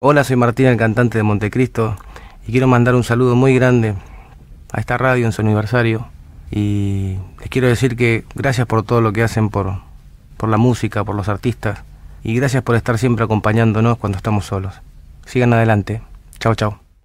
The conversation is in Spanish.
Hola, soy Martín, el cantante de Montecristo, y quiero mandar un saludo muy grande a esta radio en su aniversario. Y les quiero decir que gracias por todo lo que hacen por, por la música, por los artistas, y gracias por estar siempre acompañándonos cuando estamos solos. Sigan adelante. Chao, chao.